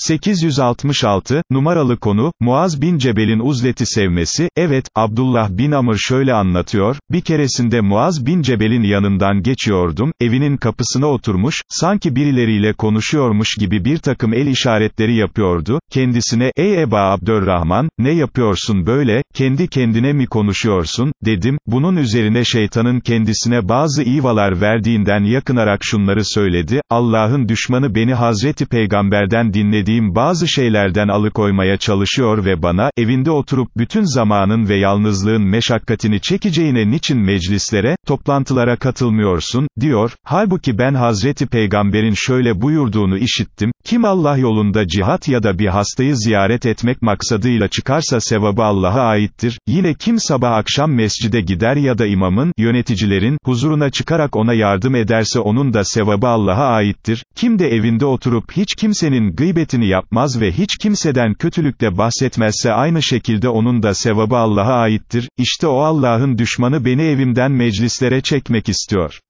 866, numaralı konu, Muaz bin Cebel'in uzleti sevmesi, evet, Abdullah bin Amr şöyle anlatıyor, bir keresinde Muaz bin Cebel'in yanından geçiyordum, evinin kapısına oturmuş, sanki birileriyle konuşuyormuş gibi bir takım el işaretleri yapıyordu, kendisine, ey Eba Abdurrahman, ne yapıyorsun böyle, kendi kendine mi konuşuyorsun, dedim, bunun üzerine şeytanın kendisine bazı ivalar verdiğinden yakınarak şunları söyledi, Allah'ın düşmanı beni Hazreti Peygamberden dinledi, istediğim bazı şeylerden alıkoymaya çalışıyor ve bana, evinde oturup bütün zamanın ve yalnızlığın meşakkatini çekeceğine niçin meclislere, toplantılara katılmıyorsun, diyor, halbuki ben Hazreti Peygamber'in şöyle buyurduğunu işittim, kim Allah yolunda cihat ya da bir hastayı ziyaret etmek maksadıyla çıkarsa sevabı Allah'a aittir, yine kim sabah akşam mescide gider ya da imamın, yöneticilerin, huzuruna çıkarak ona yardım ederse onun da sevabı Allah'a aittir, kim de evinde oturup hiç kimsenin gıybetini ibadetini yapmaz ve hiç kimseden kötülükle bahsetmezse aynı şekilde onun da sevabı Allah'a aittir, İşte o Allah'ın düşmanı beni evimden meclislere çekmek istiyor.